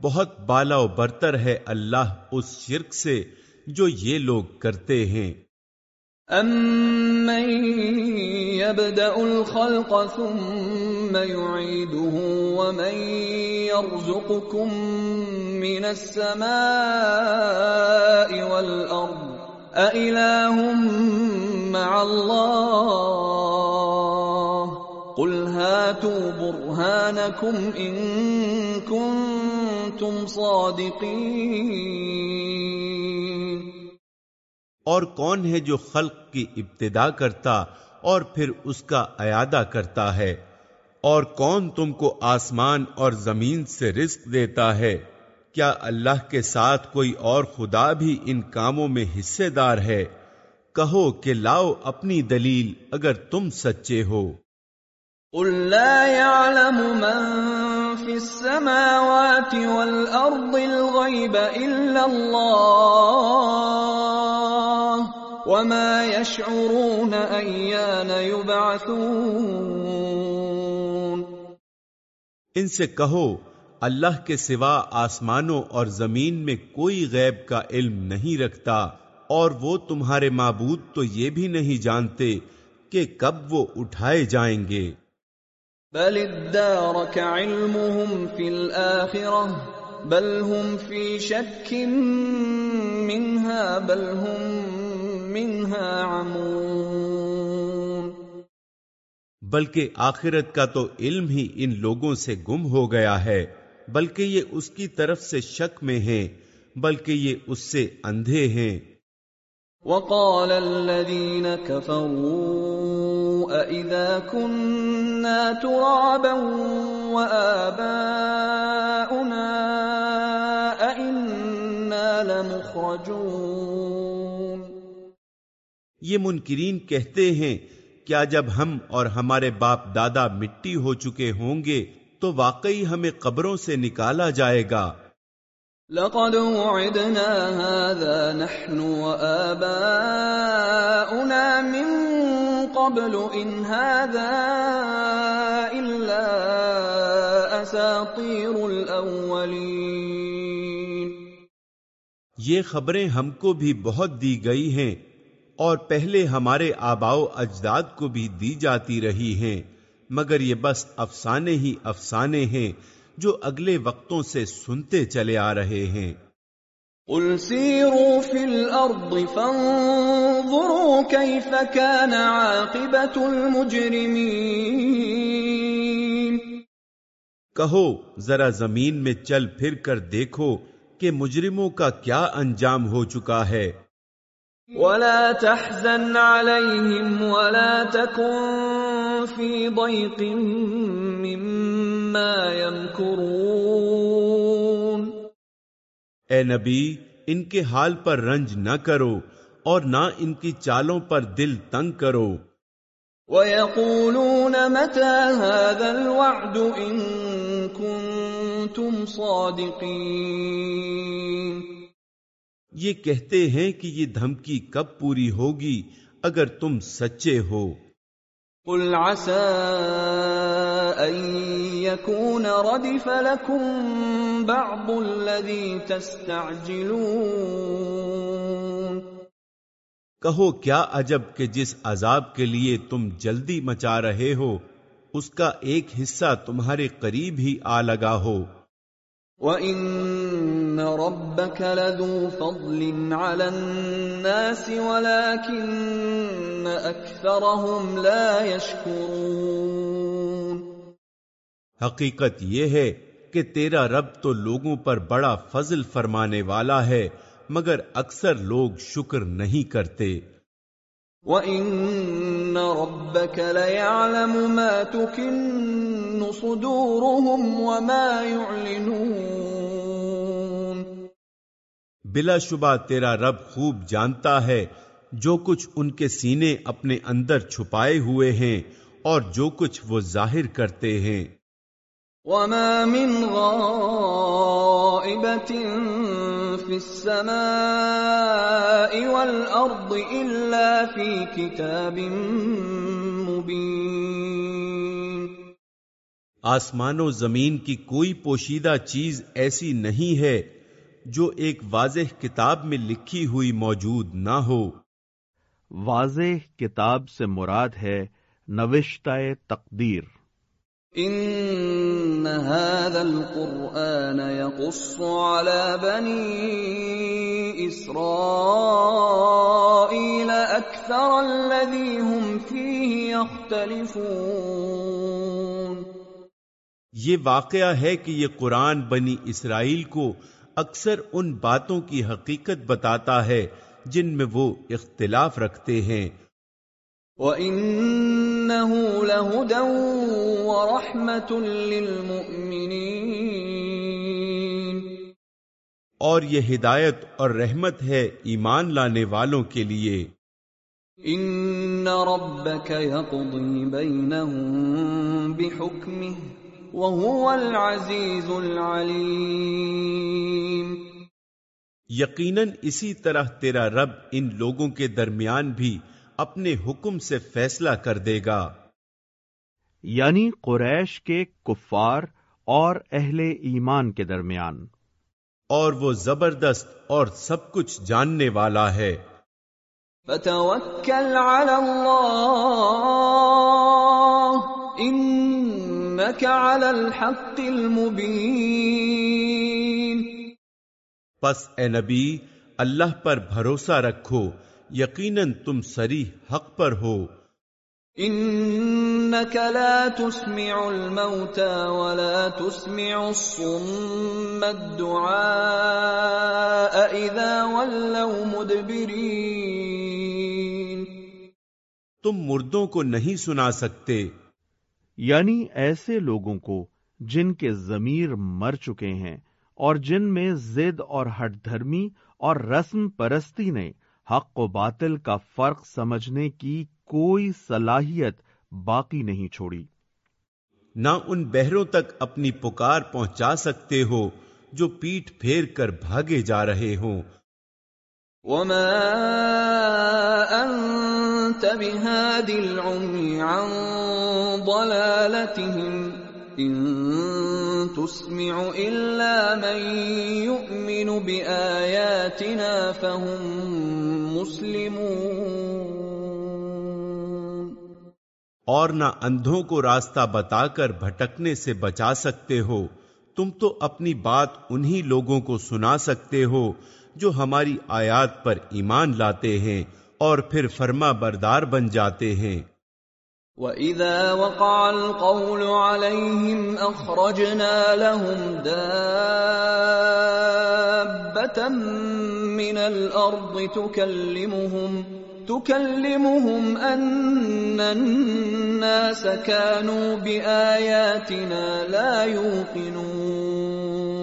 بہت بالا و برتر ہے اللہ اس شرک سے جو یہ لوگ کرتے ہیں۔ أَمَّن يَبْدَأُ الْخَلْقَ ثُمَّ يُعِيدُهُ وَمَن يَرْزُقُكُم مِّنَ السَّمَاءِ أَإِلَٰهٌ مَّعَ اللَّهِ قُلْ هَاتُوا بُرْهَانَكُمْ إِن كُنتُمْ صَادِقِينَ اور کون ہے جو خلق کی ابتدا کرتا اور پھر اس کا اعادہ کرتا ہے؟ اور کون تم کو آسمان اور زمین سے رزق دیتا ہے؟ کیا اللہ کے ساتھ کوئی اور خدا بھی ان کاموں میں حصے دار ہے؟ کہو کہ لاؤ اپنی دلیل اگر تم سچے ہو۔ لا يعلم من في السماوات والأرض الغيب إلا الله وما يشعرون أيان يبعثون۔ ان سے کہو اللہ کے سوا آسمانوں اور زمین میں کوئی غیب کا علم نہیں رکھتا اور وہ تمہارے معبود تو یہ بھی نہیں جانتے کہ کب وہ اٹھائے جائیں گے۔ بل ادارك علمهم في الآخرة بل هم في شك منها بل هم منها عمون۔ بلکہ آخرت کا تو علم ہی ان لوگوں سے گم ہو گیا ہے۔ بلکہ یہ اس کی طرف سے شک میں ہیں بلکہ یہ اس سے اندھے ہیں۔ وقال الذين كفروا أئذا كنا ترابا وآباؤنا أئنا لمخرجون۔ یہ منکرین کہتے ہیں کیا جب ہم اور ہمارے باپ دادا مٹی ہو چکے ہوں گے تو واقعی ہمیں قبروں سے نکالا جائے گا۔ لقد وعدنا هذا نحن وآباؤنا من قبل إن هذا إلا اساطير الاولين یہ خبریں ہم کو بھی بہت دی گئی ہیں اور پہلے ہمارے آباؤ اجداد کو بھی دی جاتی رہی ہیں۔ مگر یہ بس افسانے ہی افسانے ہیں جو اگلے وقتوں سے سنتے چلے آ رہے ہیں۔ قل سيروا في الارض فانظروا كيف كان عاقبه المجرمين۔ کہو ذرا زمین میں چل پھر کر دیکھو کہ مجرموں کا کیا انجام ہو چکا ہے۔ ولا تحزن عليهم ولا تكن في ضيق مما يمكرون. اے نبی ان کے حال پر رنج نہ کرو اور نہ ان کی چالوں پر دل تنگ کرو۔ ويقولون متى هذا الوعد ان كنتم صادقين؟ یہ کہتے ہیں کہ یہ دھمکی کب پوری ہوگی اگر تم سچے ہو۔ قل عسى ان يكون ردف لكم بعض الذي تستعجلون۔ کہو کیا عجب کہ جس عذاب کے لیے تم جلدی مچا رہے ہو اس کا ایک حصہ تمہارے قریب ہی آ لگا ہو۔ وَإِنَّ رَبَّكَ لَذُو فَضْلٍ عَلَى النَّاسِ وَلَكِنَّ أَكْثَرَهُمْ لَا يَشْكُرُونَ۔ حقیقت یہ ہے کہ تیرا رب تو لوگوں پر بڑا فضل فرمانے والا ہے مگر اکثر لوگ شکر نہیں کرتے۔ وَإِنَّ رَبَّكَ لَيَعْلَمُ مَا تُكِنُّ صُدُورُهُمْ وَمَا يُعْلِنُونَ۔ بلا شبہ تیرا رب خوب جانتا ہے جو کچھ ان کے سینے اپنے اندر چھپائے ہوئے ہیں اور جو کچھ وہ ظاہر کرتے ہیں۔ وَمَا مِنْ غَائِبَةٍ فِي السَّمَاءِ وَالْأَرْضِ إِلَّا فِي كِتَابٍ مُبِينٍ۔ آسمان و زمین کی کوئی پوشیدہ چیز ایسی نہیں ہے جو ایک واضح کتاب میں لکھی ہوئی موجود نہ ہو۔ واضح کتاب سے مراد ہے نوشتہ تقدیر۔ ان هذا القرآن يقص على بني اسرائيل اكثر الذي هم فيه يختلفون۔ یہ واقعہ ہے کہ یہ قرآن بنی اسرائیل کو اکثر ان باتوں کی حقیقت بتاتا ہے جن میں وہ اختلاف رکھتے ہیں۔ وَإِنَّهُ لَهُدًى وَرَحْمَةٌ لِّلْمُؤْمِنِينَ۔ اور یہ ہدایت اور رحمت ہے ایمان لانے والوں کے لیے۔ ان ربك يقضي بينهم بحكمه۔ وهو العزيز العليم یقیناً اسی طرح تیرا رب ان لوگوں کے درمیان بھی اپنے حکم سے فیصلہ کر دے گا۔ یعنی قریش کے کفار اور اہل ایمان کے درمیان۔ اور وہ زبردست اور سب کچھ جاننے والا ہے۔ فتوکل علی اللہ انك الحق پس اے نبی اللہ پر بھروسہ رکھو یقیناً تم سریح حق پر ہو۔ انك لا تسمع الموتى ولا تسمع الصم الدعاء اذا ولوا مدبرين. تم مردوں کو نہیں سنا سکتے یعنی ایسے لوگوں کو جن کے ضمیر مر چکے ہیں اور جن میں زد اور ہٹ دھرمی اور رسم پرستی نے حق و باطل کا فرق سمجھنے کی کوئی صلاحیت باقی نہیں چھوڑی۔ نہ ان بہروں تک اپنی پکار پہنچا سکتے ہو جو پیٹ پھیر کر بھاگے جا رہے ہوں۔ وما انت بهاد العمي عن ضلالتهم ان تسمع إلا من يؤمن بآياتنا فهم مسلمون اور نہ اندھوں کو راستہ بتا کر بھٹکنے سے بچا سکتے ہو، تم تو اپنی بات انہی لوگوں کو سنا سکتے ہو جو ہماری آیات پر ایمان لاتے ہیں اور پھر فرما بردار بن جاتے ہیں۔ وَإِذَا وَقَعَ الْقَوْلُ عَلَيْهِمْ أَخْرَجْنَا لَهُمْ دَابَّةً مِّنَ الْأَرْضِ تُكَلِّمُهُمْ تُكَلِّمُهُمْ أَنَّ النَّاسَ كَانُوا بِآيَاتِنَا لَا يُوقِنُونَ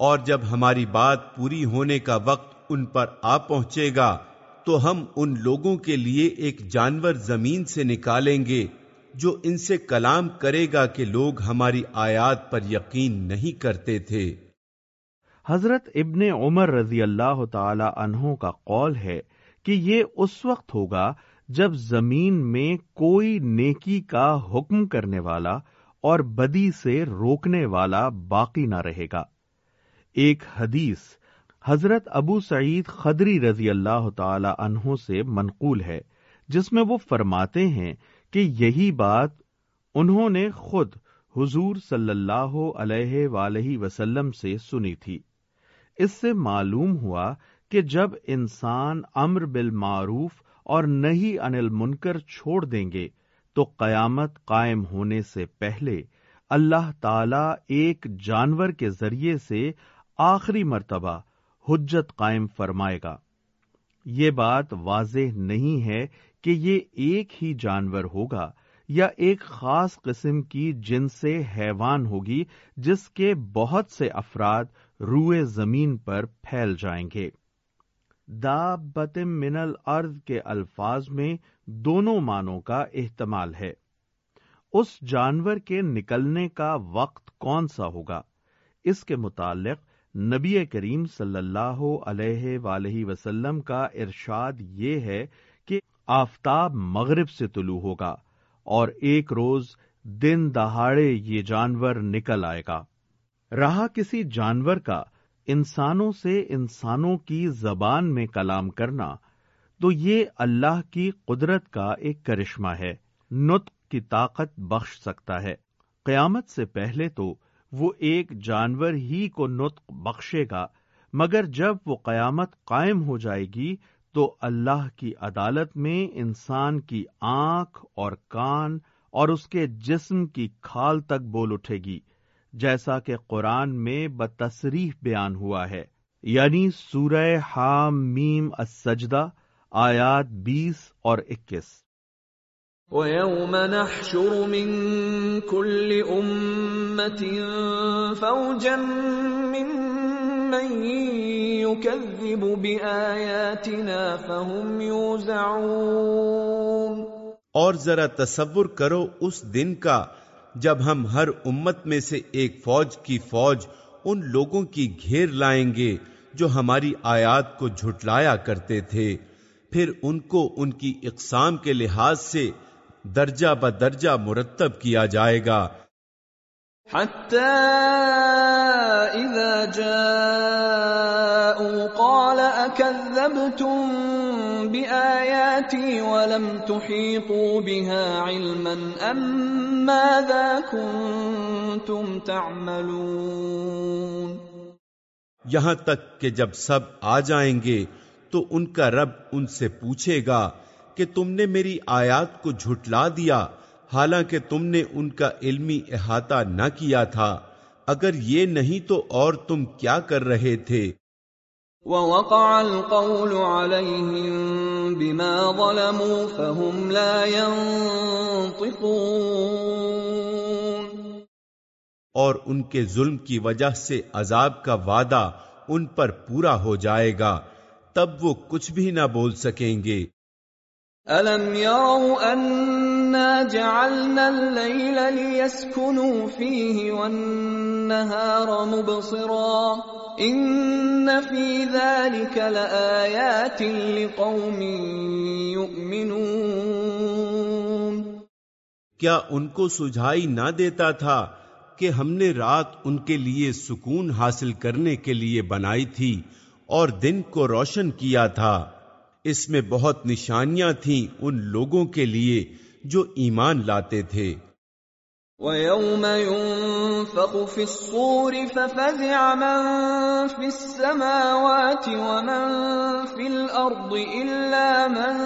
اور جب ہماری بات پوری ہونے کا وقت ان پر آ پہنچے گا، تو ہم ان لوگوں کے لیے ایک جانور زمین سے نکالیں گے جو ان سے کلام کرے گا کہ لوگ ہماری آیات پر یقین نہیں کرتے تھے۔ حضرت ابن عمر رضی اللہ تعالی عنہ کا قول ہے کہ یہ اس وقت ہوگا جب زمین میں کوئی نیکی کا حکم کرنے والا اور بدی سے روکنے والا باقی نہ رہے گا۔ ایک حدیث حضرت ابو سعید خدری رضی اللہ تعالی عنہ سے منقول ہے، جس میں وہ فرماتے ہیں کہ یہی بات انہوں نے خود حضور صلی اللہ علیہ وآلہ وسلم سے سنی تھی۔ اس سے معلوم ہوا کہ جب انسان امر بالمعروف اور نہیں انل منکر چھوڑ دیں گے، تو قیامت قائم ہونے سے پہلے اللہ تعالی ایک جانور کے ذریعے سے آخری مرتبہ حجت قائم فرمائے گا۔ یہ بات واضح نہیں ہے کہ یہ ایک ہی جانور ہوگا یا ایک خاص قسم کی جن سے حیوان ہوگی جس کے بہت سے افراد روئے زمین پر پھیل جائیں گے۔ دا بتم من الارض کے الفاظ میں دونوں معنوں کا احتمال ہے۔ اس جانور کے نکلنے کا وقت کون سا ہوگا؟ اس کے متعلق نبی کریم صلی اللہ علیہ وآلہ وسلم کا ارشاد یہ ہے کہ آفتاب مغرب سے طلوع ہوگا اور ایک روز دن دہاڑے یہ جانور نکل آئے گا۔ رہا کسی جانور کا انسانوں سے انسانوں کی زبان میں کلام کرنا تو یہ اللہ کی قدرت کا ایک کرشمہ ہے۔ نطق کی طاقت بخش سکتا ہے۔ قیامت سے پہلے تو وہ ایک جانور ہی کو نطق بخشے گا، مگر جب وہ قیامت قائم ہو جائے گی تو اللہ کی عدالت میں انسان کی آنکھ اور کان اور اس کے جسم کی کھال تک بول اٹھے گی، جیسا کہ قرآن میں بتصریح بیان ہوا ہے۔ یعنی سورہ حام میم السجدہ، آیات بیس اور اکیس۔ وَيَوْمَ نَحْشُرُ مِن كُلِّ أُمَّةٍ فَوْجًا مِّمَّن يُكَذِّبُ بِآيَاتِنَا فَهُمْ يُوزَعُونَ اور ذرا تصور کرو اس دن کا جب ہم ہر امت میں سے ایک فوج کی فوج ان لوگوں کی گھیر لائیں گے جو ہماری آیات کو جھٹلایا کرتے تھے، پھر ان کو ان کی اقسام کے لحاظ سے درجہ بدرجہ مرتب کیا جائے گا۔ حتى إذا جاءوا قال أكذبتم بآياتي ولم تحيطوا بها علما أم ماذا كنتم تعملون۔ یہاں تک کہ جب سب آ جائیں گے تو ان کا رب ان سے پوچھے گا کہ تم نے میری آیات کو جھٹلا دیا حالانکہ تم نے ان کا علمی احاطہ نہ کیا تھا۔ اگر یہ نہیں تو اور تم کیا کر رہے تھے؟ وَوَقَعَ الْقَوْلُ عَلَيْهِمْ بِمَا ظَلَمُوا فَهُمْ لَا يَنطِقُونَ۔ اور ان کے ظلم کی وجہ سے عذاب کا وعدہ ان پر پورا ہو جائے گا تب وہ کچھ بھی نہ بول سکیں گے۔ أَلَمْ يَرَوْا أَنَّا جَعَلْنَا اللَّيْلَ لِيَسْكُنُوا فِيهِ وَالنَّهَارَ مُبْصِرًا إِنَّ فِي ذَلِكَ لَآيَاتٍ لِقَوْمٍ يُؤْمِنُونَ کیا ان کو سجھائی نہ دیتا تھا کہ ہم نے رات ان کے لیے سکون حاصل کرنے کے لیے بنائی تھی اور دن کو روشن کیا تھا؟ اس میں بہت نشانیاں تھیں ان لوگوں کے لیے جو ایمان لاتے تھے۔ وَيَوْمَ يُنفَخُ فِي الصُّورِ فَفَزِعَ مَن فِي السَّمَاوَاتِ وَمَن فِي الْأَرْضِ إِلَّا مَن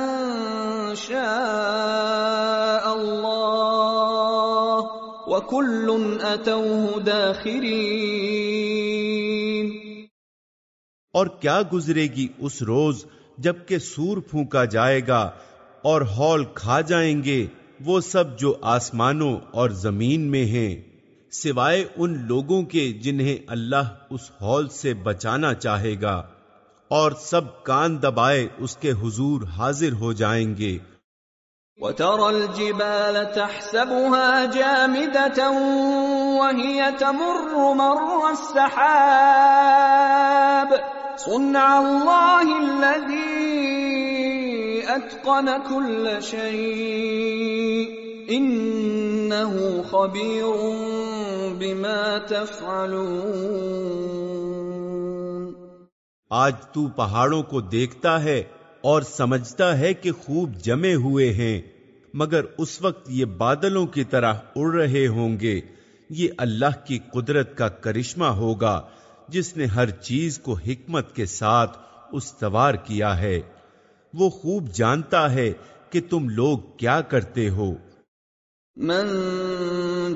شَاءَ اللَّهُ وَكُلٌّ أَتَوْهُ دَاخِرِينَ۔ اور کیا گزرے گی اس روز جبکہ سور پھونکا جائے گا اور ہال کھا جائیں گے، وہ سب جو آسمانوں اور زمین میں ہیں، سوائے ان لوگوں کے جنہیں اللہ اس ہال سے بچانا چاہے گا، اور سب کان دبائے اس کے حضور حاضر ہو جائیں گے۔ وَتَرَى الْجِبَالَ تَحْسَبُهَا جَامِدَةً وَهِيَ تَمُرُّ مَرَّ السَّحَابِ۔ صُنْعَ اللَّهِ الَّذِي أَتْقَنَ كُلَّ شَيْءٍ إِنَّهُ خَبِيرٌ بِمَا تَفْعَلُونَ آج تو پہاڑوں کو دیکھتا ہے اور سمجھتا ہے کہ خوب جمے ہوئے ہیں، مگر اس وقت یہ بادلوں کی طرح اڑ رہے ہوں گے۔ یہ اللہ کی قدرت کا کرشمہ ہوگا۔ جس نے ہر چیز کو حکمت کے ساتھ استوار کیا ہے وہ خوب جانتا ہے کہ تم لوگ کیا کرتے ہو۔ من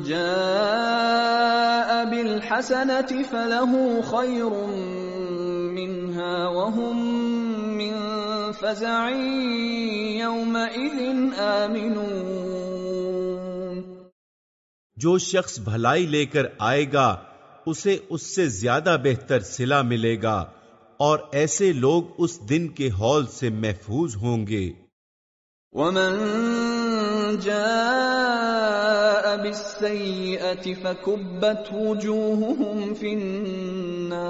جاء بالحسنة فله خير منها وهم من فزع يومئذ آمنون۔ جو شخص بھلائی لے کر آئے گا اسے اس سے زیادہ بہتر صلہ ملے گا اور ایسے لوگ اس دن کے ہال سے محفوظ ہوں گے۔ ومن جاء بالسيئة فكبت وجوههم في النار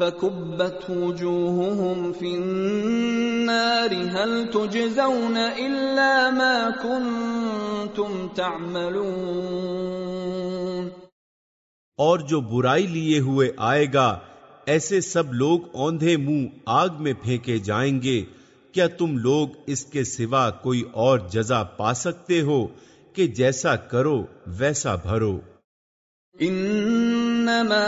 فكبت وجوههم في النار هل تجزون إلا ما كنتم تعملون اور جو برائی لیے ہوئے آئے گا، ایسے سب لوگ اوندھے منہ آگ میں پھینکے جائیں گے۔ کیا تم لوگ اس کے سوا کوئی اور جزا پا سکتے ہو کہ جیسا کرو ویسا بھرو؟ انما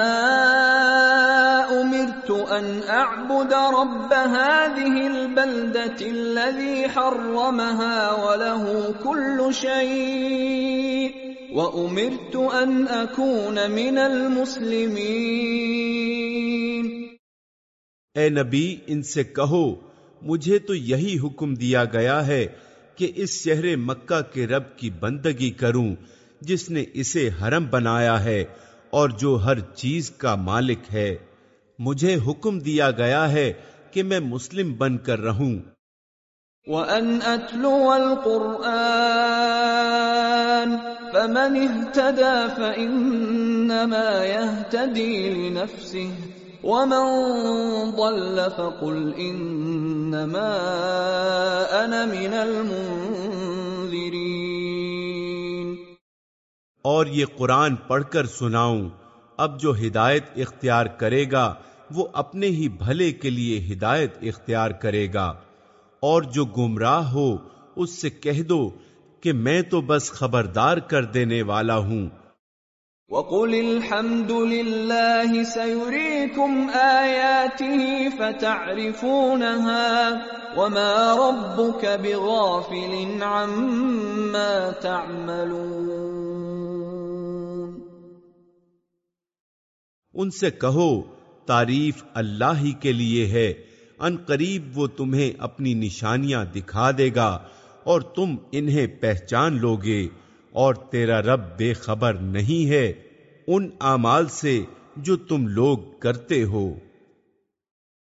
امرت ان اعبد رب هذه البلدة الذي حرمها وله كل شيء۔ وامرت ان اكون من المسلمين۔ اے نبی ان سے کہو مجھے تو یہی حکم دیا گیا ہے کہ اس شہر مکہ کے رب کی بندگی کروں جس نے اسے حرم بنایا ہے اور جو ہر چیز کا مالک ہے۔ مجھے حکم دیا گیا ہے کہ میں مسلم بن کر رہوں۔ وَأَنْ أَتْلُوَ الْقُرْآنَ فَمَنِ اهْتَدَى فَإِنَّمَا يَهْتَدِي لِنَفْسِهِ وَمَنْ ضَلَّ فَقُلْ إِنَّمَا أَنَا مِنَ الْمُنذِرِينَ اور یہ قرآن پڑھ کر سناؤں، اب جو ہدایت اختیار کرے گا، وہ اپنے ہی بھلے کے لیے ہدایت اختیار کرے گا۔ اور جو گمراہ ہو، اس سے کہہ دو کہ میں تو بس خبردار کر دینے والا ہوں۔ وَقُلِ الْحَمْدُ لِلَّهِ سَيُرِيكُمْ آيَاتِهِ فَتَعْرِفُونَهَا وَمَا رَبُّكَ بِغَافِلٍ عَمَّا تَعْمَلُونَ۔ ان سے کہو تعریف اللہ ہی کے لیے ہے ان قریب وہ تمہیں اپنی نشانیاں دکھا دے گا۔ اور تم انہیں پہچان لوگے، اور تیرا رب بے خبر نہیں ہے ان اعمال سے جو تم لوگ کرتے ہو۔